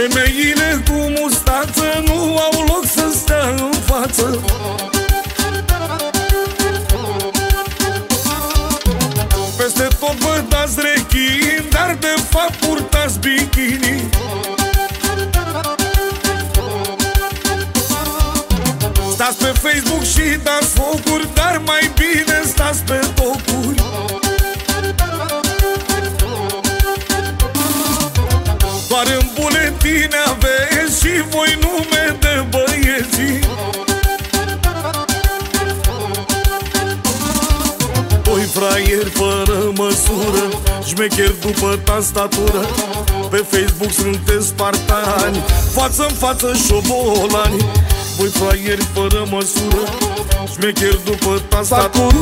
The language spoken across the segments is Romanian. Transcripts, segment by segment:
Femeile cu mustață nu au loc să stea în față. Peste tot vă dați rechin, dar de fapt purtați bikini. Stați pe Facebook și dați focuri, dar mai bine stați pe tocuri Doar în buletine aveți și voi nume de băieții Voi fraier fără măsură Șmecher după tastatură. Pe Facebook sunteți spartani Față-n față șobolani Voi fraieri fără măsură. Șmecher după tastatură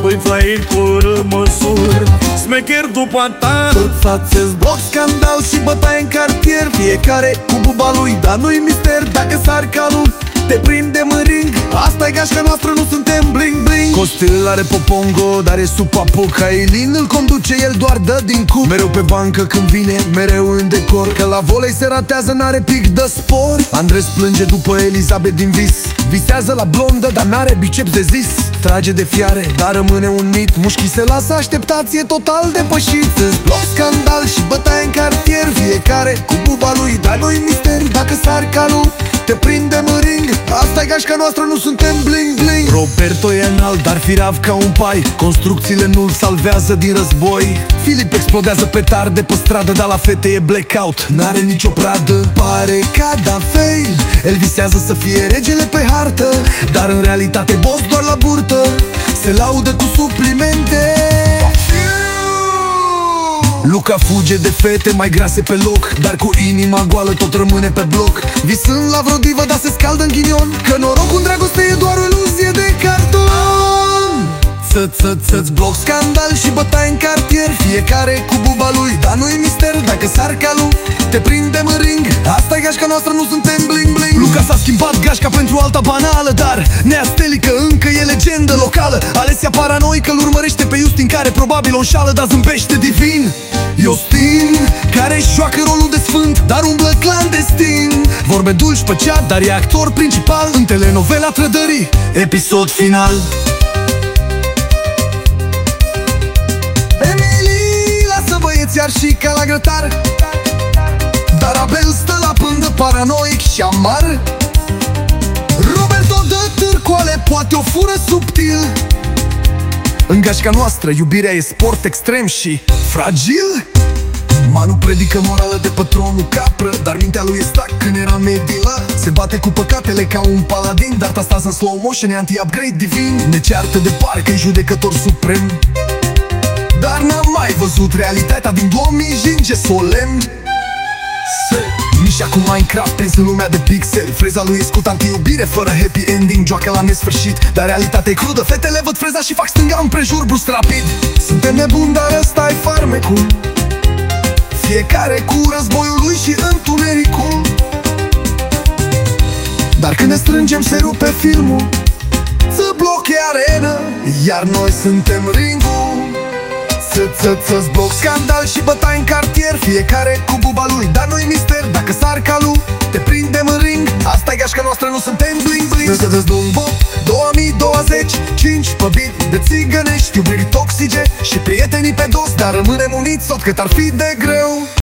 Voi fraieri fără măsură. Șmecher după ta. Tot față bloc, scandal și bătaie în cartier. Fiecare cu buba lui, dar nu-i mister. Dacă sar calul, te prinde în ring asta e gașca noastră, nu suntem bling bling Costel are popongo, dar e supa Cailin îl conduce, el doar dă din cu Mereu pe bancă când vine, mereu în decor. Că la volei se ratează, n-are pic de spor. Andres plânge după Elizabeth din vis. Visează la blondă, dar n-are biceps de zis. Trage de fiare, dar rămâne un mit. Mușchii se lasă așteptați, e total depășit. Îți bloc scandal și bătaie în cartier. Fiecare cu buba lui, dar nu-i misteri Dacă sar calul, te prindem în ring. Asta e gașca noastră, nu suntem bling bling Roberto e înalt, dar firav ca un pai. Construcțiile nu-l salvează din război. Filip explodează petarde pe stradă Dar la fete e blackout, n-are nicio pradă Pare ca da fail. El visează să fie regele pe hartă Dar în realitate boss doar la burtă. Se laudă cu suplimente. Luca fuge de fete mai grase pe loc Dar cu inima goală tot rămâne pe bloc. Visând la vreo divă, dar se scaldă în ghinion. Că norocul în dragoste e doar o iluzie de carton Ță, ță, ță, bloc scandal și bătaie în cartier Fiecare cu buba lui, dar nu-i mister Dacă sar calul, te prindem în ring asta e gașca noastră, nu suntem bling bling. Luca s-a schimbat gașca pentru alta banală Dar neastelică încă e legendă locală. Alesia paranoică îl urmărește pe Justin Care probabil o înșală, dar zâmbește divin. Justin, care își joacă rolul de sfânt Dar umblă clandestin. Vorbe dulci pe chat, dar e actor principal. În telenovela Trădării, episod final lasă băieți iar și ca la grătar. Dar Abel stă la pândă paranoic și amar. Roberto dă târcoale, poate o fură subtil. În gașca noastră, iubirea e sport extrem și fragil. Manu predică morală de pătronul capră Dar mintea lui e stac când era medilă. Se bate cu păcatele ca un paladin Dar asta în slow motion e anti-upgrade divin. Ne ceartă de parcă e judecător suprem Dar n-am mai văzut realitatea din 2000 jinge solemn. Și acum Minecraft prins în lumea de pixel. Freza lui scut anti-iubire fără happy ending. Joacă la nesfârșit, dar realitatea e crudă. Fetele văd freza și fac stânga împrejur brusc rapid. Suntem nebuni, dar ăsta e farmecul. Fiecare cu războiul lui și întunericul. Dar când ne strângem se rupe filmul. Să bloche arenă Iar noi suntem ringul Să-ți bloc scandal și bătai în cartier Fiecare cu buba lui, dar nu-i mister Dacă sar calul, te prindem în ring asta e gașca noastră, nu suntem bling bling. Să dă un bot, 2020 5 pe beat de țigănești Iubiri toxice și prietenii pe dos. Dar rămânem uniți tot cât ar fi de greu